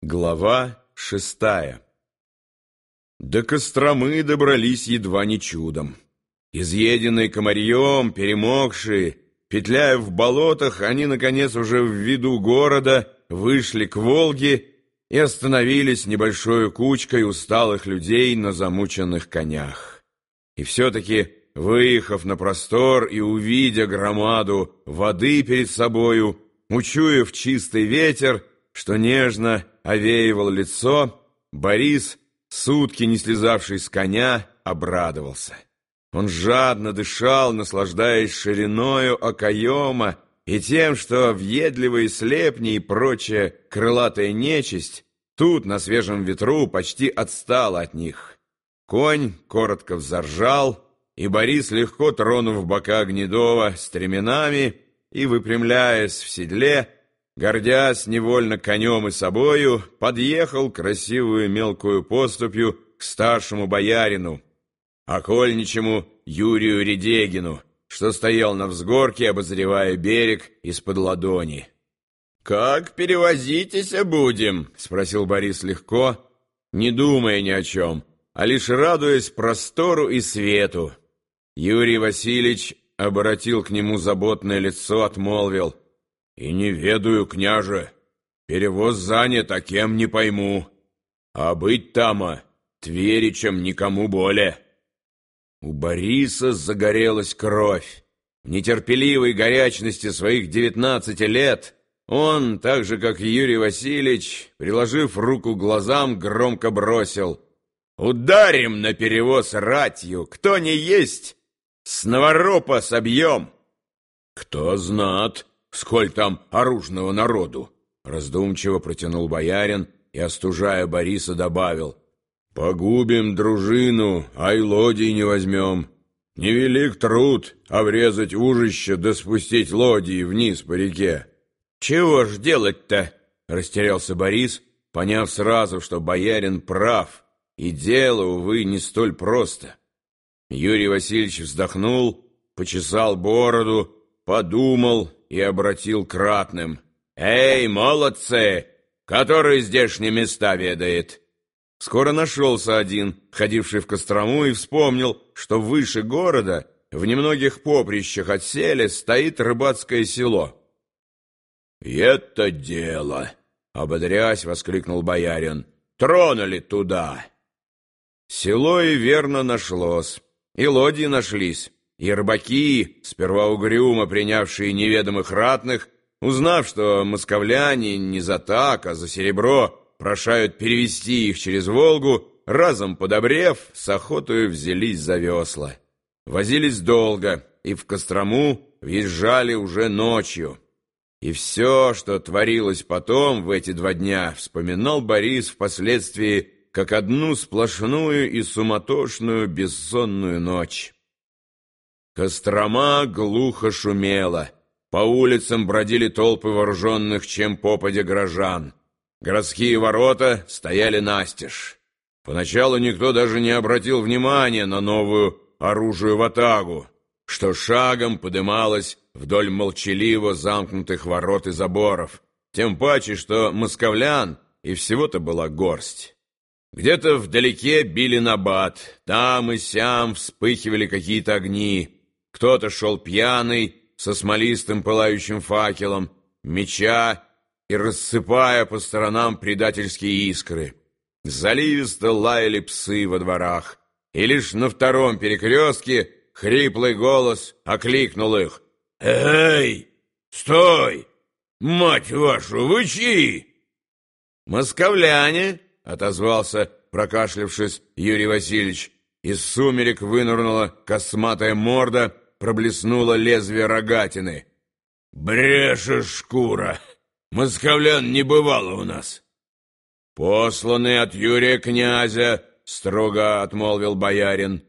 Глава шестая До Костромы добрались едва не чудом. Изъеденные комарьем, перемокшие, петляя в болотах, они, наконец, уже в виду города вышли к Волге и остановились небольшой кучкой усталых людей на замученных конях. И все-таки, выехав на простор и увидя громаду воды перед собою, учуяв чистый ветер, что нежно овеивал лицо, Борис, сутки не слезавший с коня, обрадовался. Он жадно дышал, наслаждаясь шириною окоема и тем, что въедливые слепни и прочая крылатая нечисть тут, на свежем ветру, почти отстала от них. Конь коротко взоржал, и Борис, легко тронув бока Гнедова стременами и выпрямляясь в седле, гордясь невольно конем и собою, подъехал красивую мелкую поступью к старшему боярину, окольничему Юрию Редегину, что стоял на взгорке, обозревая берег из-под ладони. «Как перевозитесь будем?» — спросил Борис легко, не думая ни о чем, а лишь радуясь простору и свету. Юрий Васильевич обратил к нему заботное лицо, отмолвил — «И не ведаю, княже, перевоз занят, а кем не пойму. А быть тама Тверичем никому более». У Бориса загорелась кровь. В нетерпеливой горячности своих девятнадцати лет он, так же, как Юрий Васильевич, приложив руку глазам, громко бросил «Ударим на перевоз ратью! Кто не есть, с новоропа собьем!» «Кто знат!» Сколь там оружного народу!» Раздумчиво протянул боярин и, остужая Бориса, добавил. «Погубим дружину, ай лодий не возьмем. Невелик труд обрезать ужище да спустить лодии вниз по реке». «Чего ж делать-то?» — растерялся Борис, поняв сразу, что боярин прав, и дело, увы, не столь просто. Юрий Васильевич вздохнул, почесал бороду, подумал и обратил к ратным. «Эй, молодцы! Который здешние места ведает?» Скоро нашелся один, ходивший в Кострому, и вспомнил, что выше города, в немногих поприщах от селя, стоит рыбацкое село. «Это дело!» — ободрясь, воскликнул боярин. «Тронули туда!» Село и верно нашлось, и лодии нашлись. И рыбаки, сперва угрюмо принявшие неведомых ратных, узнав, что московляне не за так, а за серебро прошают перевести их через Волгу, разом подобрев, с охотою взялись за весла. Возились долго, и в Кострому въезжали уже ночью. И все, что творилось потом в эти два дня, вспоминал Борис впоследствии как одну сплошную и суматошную бессонную ночь. Кострома глухо шумела. По улицам бродили толпы вооруженных, чем попадя горожан. Городские ворота стояли настежь. Поначалу никто даже не обратил внимания на новую оружие ватагу, что шагом подымалось вдоль молчаливо замкнутых ворот и заборов, тем паче, что московлян и всего-то была горсть. Где-то вдалеке били набат, там и сям вспыхивали какие-то огни, кто-то шел пьяный, со смолистым пылающим факелом, меча и рассыпая по сторонам предательские искры. Заливисто лаяли псы во дворах, и лишь на втором перекрестке хриплый голос окликнул их. «Эй, стой! Мать вашу, вы чьи?» «Московляне!» — отозвался, прокашлявшись, Юрий Васильевич. Из сумерек вынырнула косматая морда — проблеснуло лезвие рогатины. «Брешешь, шкура! Московлян не бывало у нас!» «Посланный от Юрия князя!» — строго отмолвил боярин.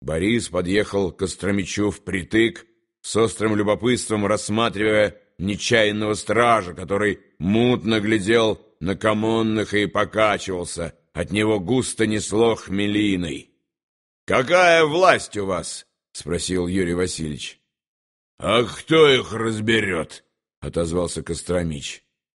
Борис подъехал к Остромичу впритык, с острым любопытством рассматривая нечаянного стража, который мутно глядел на комонных и покачивался. От него густо несло хмелиной. «Какая власть у вас?» — спросил Юрий Васильевич. — А кто их разберет? — отозвался Костромич.